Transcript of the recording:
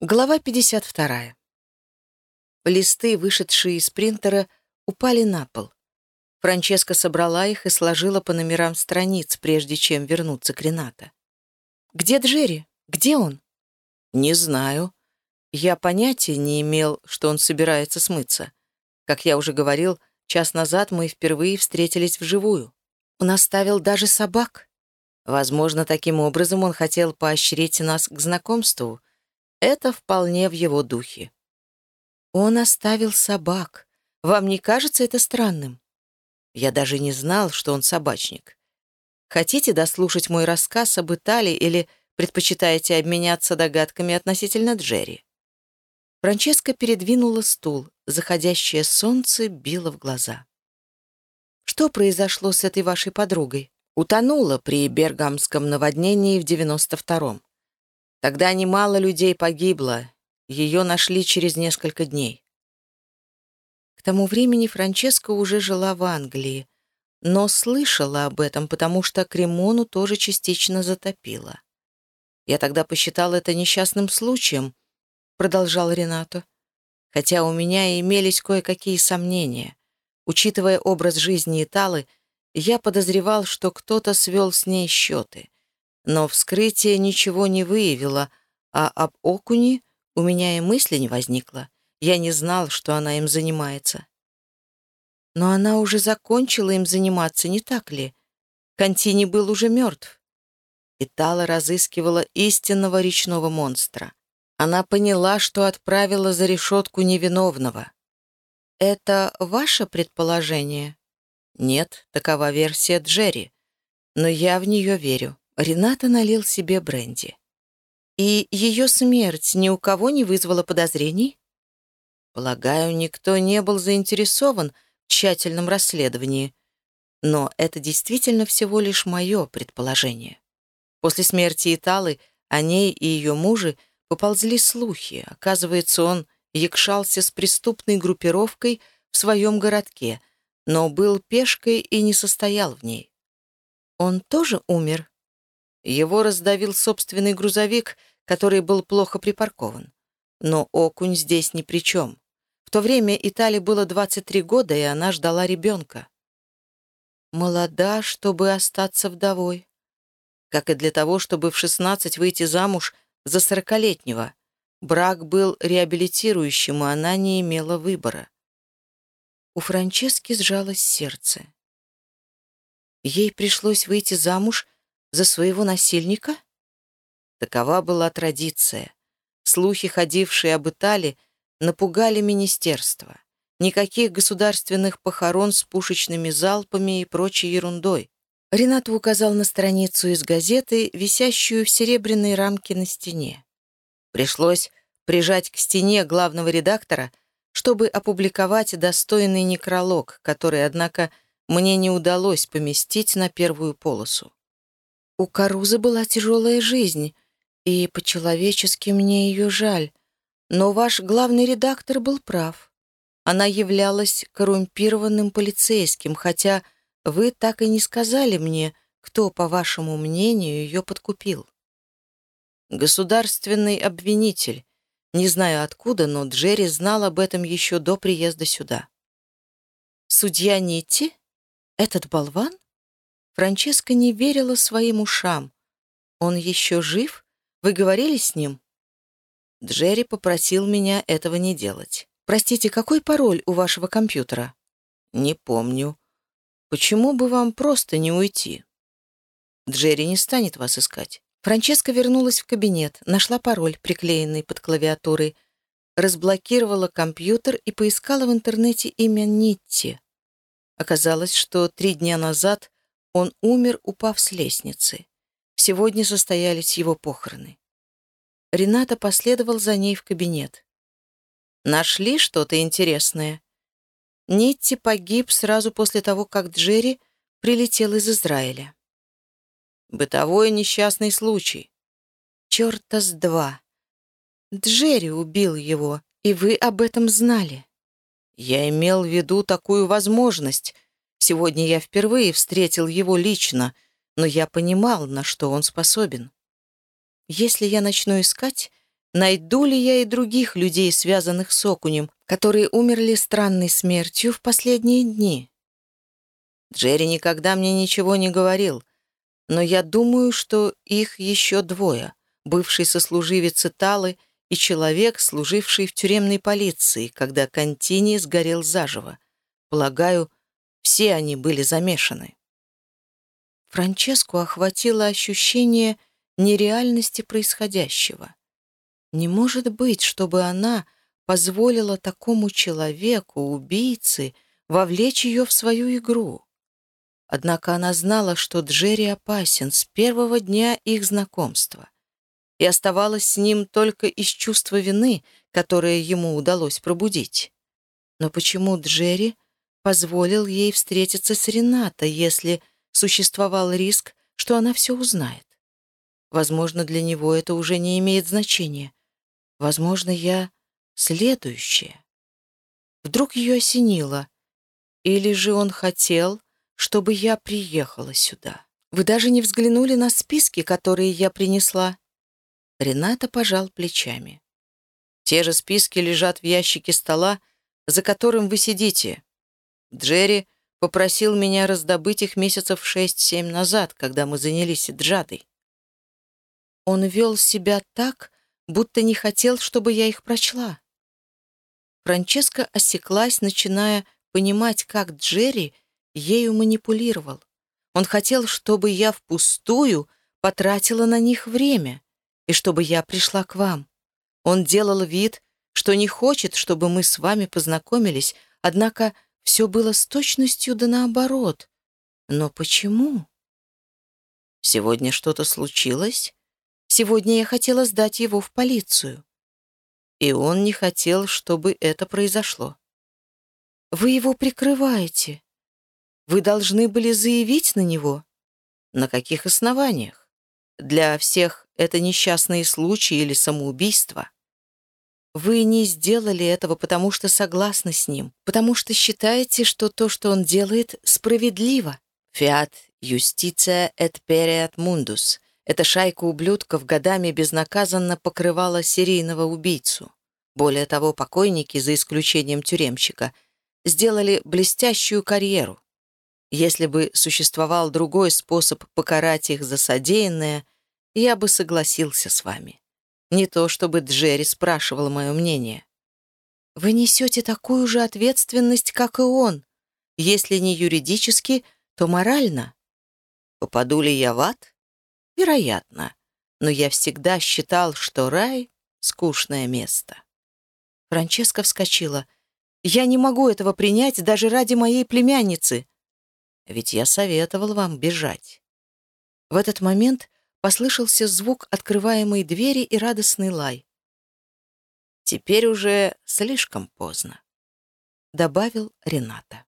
Глава 52. Листы, вышедшие из принтера, упали на пол. Франческа собрала их и сложила по номерам страниц, прежде чем вернуться к Рената. «Где Джерри? Где он?» «Не знаю. Я понятия не имел, что он собирается смыться. Как я уже говорил, час назад мы впервые встретились вживую. Он оставил даже собак. Возможно, таким образом он хотел поощрить нас к знакомству — это вполне в его духе. Он оставил собак. Вам не кажется это странным? Я даже не знал, что он собачник. Хотите дослушать мой рассказ об Италии или предпочитаете обменяться догадками относительно Джерри? Франческа передвинула стул. Заходящее солнце било в глаза. Что произошло с этой вашей подругой? Утонула при Бергамском наводнении в 92-м. Тогда немало людей погибло. Ее нашли через несколько дней. К тому времени Франческа уже жила в Англии, но слышала об этом, потому что Кремону тоже частично затопило. «Я тогда посчитал это несчастным случаем», — продолжал Ренато, «хотя у меня имелись кое-какие сомнения. Учитывая образ жизни Италы, я подозревал, что кто-то свел с ней счеты. Но вскрытие ничего не выявило, а об окуне у меня и мысли не возникло. Я не знал, что она им занимается. Но она уже закончила им заниматься, не так ли? Контини был уже мертв. Итала разыскивала истинного речного монстра. Она поняла, что отправила за решетку невиновного. «Это ваше предположение?» «Нет, такова версия Джерри. Но я в нее верю. Рената налил себе бренди. «И ее смерть ни у кого не вызвала подозрений?» «Полагаю, никто не был заинтересован в тщательном расследовании. Но это действительно всего лишь мое предположение. После смерти Италы о ней и ее муже поползли слухи. Оказывается, он якшался с преступной группировкой в своем городке, но был пешкой и не состоял в ней. Он тоже умер?» Его раздавил собственный грузовик, который был плохо припаркован. Но окунь здесь ни при чем. В то время Италии было 23 года, и она ждала ребенка. Молода, чтобы остаться вдовой. Как и для того, чтобы в 16 выйти замуж за сорокалетнего. Брак был реабилитирующим, и она не имела выбора. У Франчески сжалось сердце. Ей пришлось выйти замуж за своего насильника? Такова была традиция. Слухи, ходившие об Италии, напугали министерство. Никаких государственных похорон с пушечными залпами и прочей ерундой. Ренат указал на страницу из газеты, висящую в серебряной рамке на стене. Пришлось прижать к стене главного редактора, чтобы опубликовать достойный некролог, который, однако, мне не удалось поместить на первую полосу. У Карузы была тяжелая жизнь, и по-человечески мне ее жаль. Но ваш главный редактор был прав. Она являлась коррумпированным полицейским, хотя вы так и не сказали мне, кто, по вашему мнению, ее подкупил. Государственный обвинитель. Не знаю откуда, но Джерри знал об этом еще до приезда сюда. Судья Нитти? Этот болван? Франческа не верила своим ушам. «Он еще жив? Вы говорили с ним?» Джерри попросил меня этого не делать. «Простите, какой пароль у вашего компьютера?» «Не помню. Почему бы вам просто не уйти?» Джерри не станет вас искать. Франческа вернулась в кабинет, нашла пароль, приклеенный под клавиатурой, разблокировала компьютер и поискала в интернете имя Нитти. Оказалось, что три дня назад он умер, упав с лестницы. Сегодня состоялись его похороны. Рената последовал за ней в кабинет. «Нашли что-то интересное?» Нитти погиб сразу после того, как Джерри прилетел из Израиля. «Бытовой несчастный случай». «Черта с два. Джерри убил его, и вы об этом знали». «Я имел в виду такую возможность», Сегодня я впервые встретил его лично, но я понимал, на что он способен. Если я начну искать, Найду ли я и других людей, связанных с окунем, которые умерли странной смертью в последние дни? Джерри никогда мне ничего не говорил, но я думаю, что их еще двое. Бывший сослуживец Италы и человек, служивший в тюремной полиции, когда Контини сгорел заживо. Полагаю, все они были замешаны. Франческу охватило ощущение нереальности происходящего. Не может быть, чтобы она позволила такому человеку, убийце, вовлечь ее в свою игру. Однако она знала, что Джерри опасен с первого дня их знакомства и оставалась с ним только из чувства вины, которое ему удалось пробудить. Но почему Джерри позволил ей встретиться с Ренатой, если существовал риск, что она все узнает? Возможно, для него это уже не имеет значения. Возможно, я следующая. Вдруг ее осенило. Или же он хотел, чтобы я приехала сюда. Вы даже не взглянули на списки, которые я принесла. Рената пожал плечами. Те же списки лежат в ящике стола, за которым вы сидите. Джерри попросил меня раздобыть их месяцев шесть-семь назад, когда мы занялись Джадой. Он вел себя так, будто не хотел, чтобы я их прочла. Франческа осеклась, начиная понимать, как Джерри ею манипулировал. Он хотел, чтобы я впустую потратила на них время и чтобы я пришла к вам. Он делал вид, что не хочет, чтобы мы с вами познакомились, однако все было с точностью да наоборот. Но почему? Сегодня что-то случилось? Сегодня я хотела сдать его в полицию. И он не хотел, чтобы это произошло. Вы его прикрываете. Вы должны были заявить на него. На каких основаниях? Для всех это несчастные случаи или самоубийство. Вы не сделали этого, потому что согласны с ним, потому что считаете, что то, что он делает, справедливо. Fiat justitia et pereat mundus. Эта шайка ублюдков годами безнаказанно покрывала серийного убийцу. Более того, покойники, за исключением тюремщика, сделали блестящую карьеру. Если бы существовал другой способ покарать их за содеянное, я бы согласился с вами. Не то, чтобы Джерри спрашивал мое мнение. Вы несете такую же ответственность, как и он. Если не юридически, то морально. Попаду ли я в ад? Вероятно. Но я всегда считал, что рай — скучное место. Франческа вскочила. «Я не могу этого принять даже ради моей племянницы. Ведь я советовал вам бежать». В этот момент послышался звук открываемой двери и радостный лай. «Теперь уже слишком поздно», — добавил Рената.